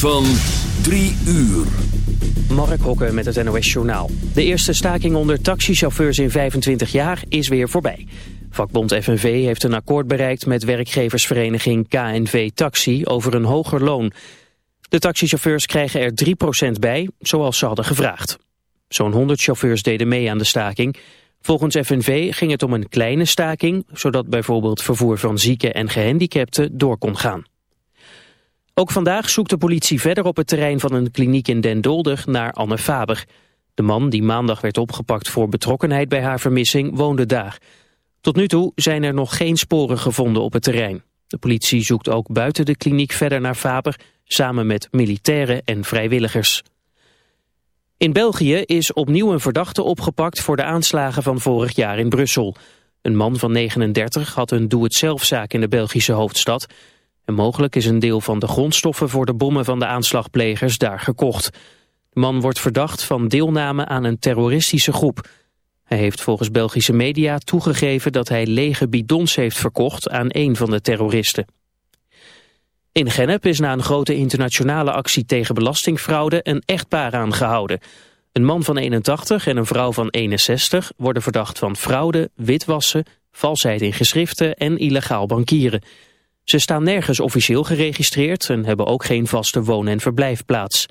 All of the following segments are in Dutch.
van 3 uur. Mark Hokke met het NOS Journaal. De eerste staking onder taxichauffeurs in 25 jaar is weer voorbij. Vakbond FNV heeft een akkoord bereikt met werkgeversvereniging KNV Taxi over een hoger loon. De taxichauffeurs krijgen er 3% bij, zoals ze hadden gevraagd. Zo'n 100 chauffeurs deden mee aan de staking. Volgens FNV ging het om een kleine staking, zodat bijvoorbeeld vervoer van zieken en gehandicapten door kon gaan. Ook vandaag zoekt de politie verder op het terrein van een kliniek in Den Dolder naar Anne Faber. De man die maandag werd opgepakt voor betrokkenheid bij haar vermissing woonde daar. Tot nu toe zijn er nog geen sporen gevonden op het terrein. De politie zoekt ook buiten de kliniek verder naar Faber, samen met militairen en vrijwilligers. In België is opnieuw een verdachte opgepakt voor de aanslagen van vorig jaar in Brussel. Een man van 39 had een doe-het-zelfzaak in de Belgische hoofdstad. En mogelijk is een deel van de grondstoffen voor de bommen van de aanslagplegers daar gekocht. De man wordt verdacht van deelname aan een terroristische groep. Hij heeft volgens Belgische media toegegeven dat hij lege bidons heeft verkocht aan een van de terroristen. In Gennep is na een grote internationale actie tegen belastingfraude een echtpaar aangehouden. Een man van 81 en een vrouw van 61 worden verdacht van fraude, witwassen, valsheid in geschriften en illegaal bankieren. Ze staan nergens officieel geregistreerd en hebben ook geen vaste woon- en verblijfplaats.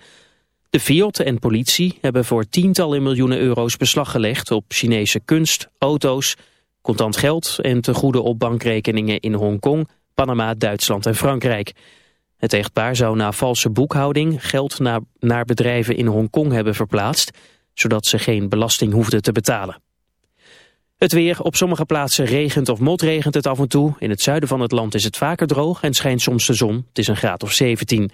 De Fiat en politie hebben voor tientallen miljoenen euro's beslag gelegd op Chinese kunst, auto's, contant geld en tegoeden op bankrekeningen in Hongkong, Panama, Duitsland en Frankrijk. Het echtpaar zou na valse boekhouding geld naar, naar bedrijven in Hongkong hebben verplaatst, zodat ze geen belasting hoefden te betalen. Het weer. Op sommige plaatsen regent of motregent het af en toe. In het zuiden van het land is het vaker droog en schijnt soms de zon. Het is een graad of 17.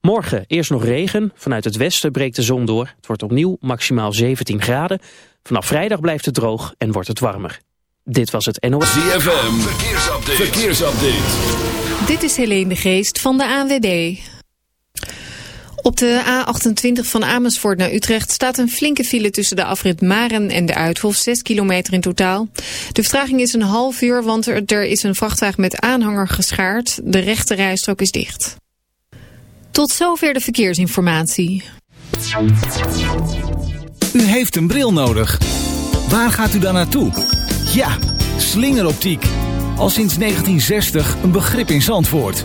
Morgen eerst nog regen. Vanuit het westen breekt de zon door. Het wordt opnieuw maximaal 17 graden. Vanaf vrijdag blijft het droog en wordt het warmer. Dit was het NOS. ZFM. Verkeersupdate. Verkeersupdate. Dit is Helene de Geest van de ANWB. Op de A28 van Amersfoort naar Utrecht staat een flinke file tussen de afrit Maren en de Uithof, 6 kilometer in totaal. De vertraging is een half uur, want er, er is een vrachtwagen met aanhanger geschaard. De rechte rijstrook is dicht. Tot zover de verkeersinformatie. U heeft een bril nodig. Waar gaat u dan naartoe? Ja, slingeroptiek. Al sinds 1960 een begrip in Zandvoort.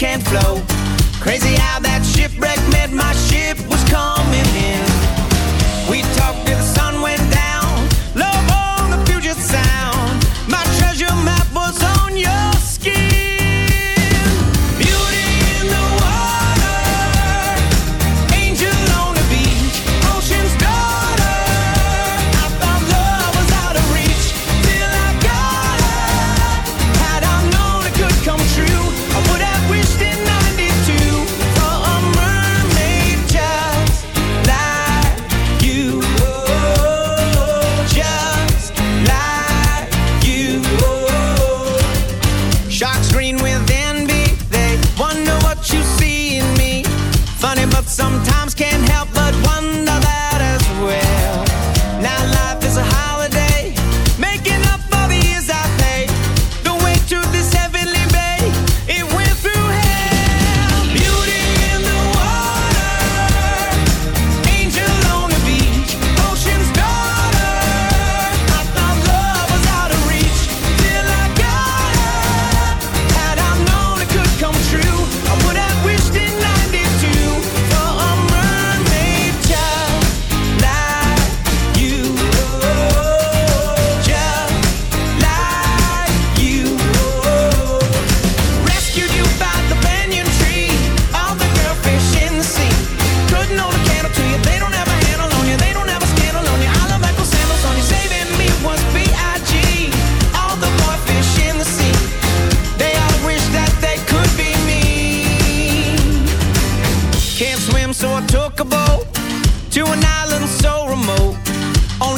can flow. Crazy how that shipwreck meant my ship was calm.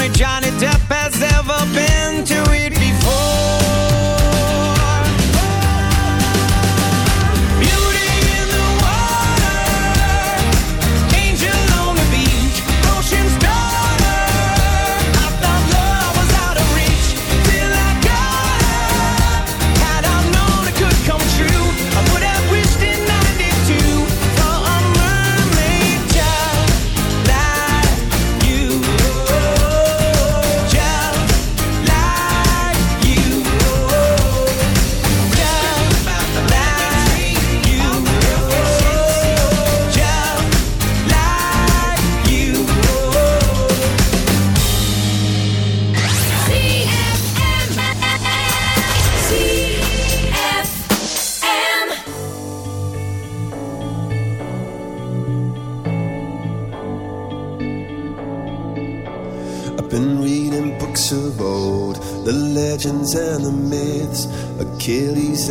Johnny Depp,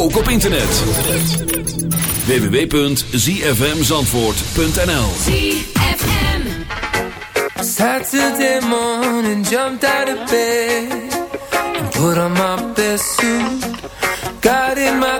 ook op internet. www.zfmzandvoort.nl ZFM Saturday morning jumped out of bed. And put on my best suit. Got in my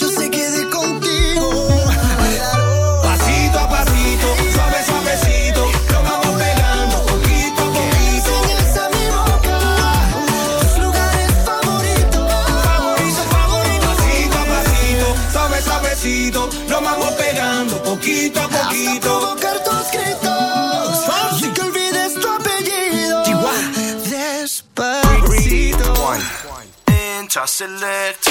I select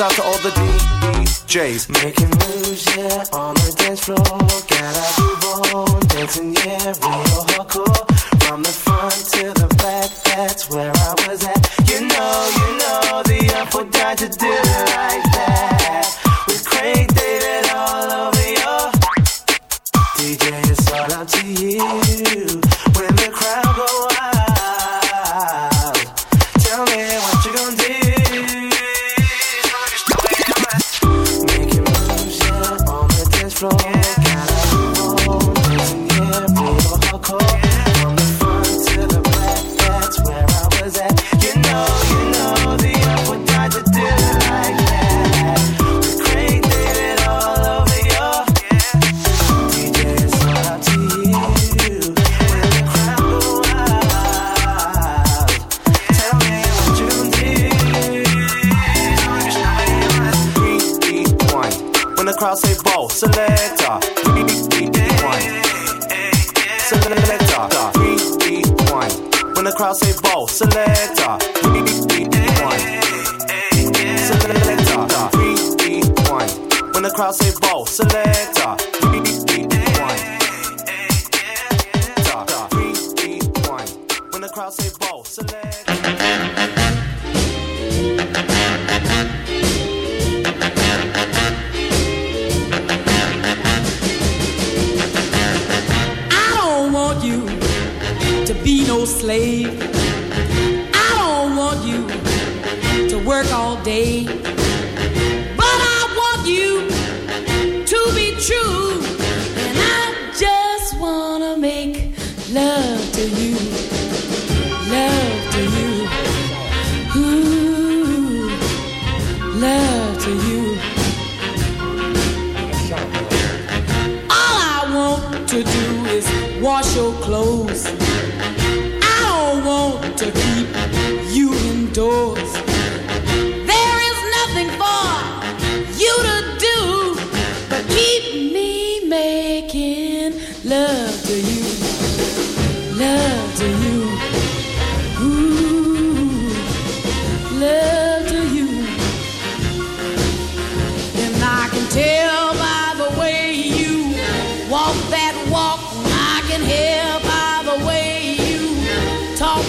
out to all the DJs making moves. selector. Three, three, one. Selector. When the crowd say ball.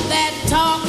that talk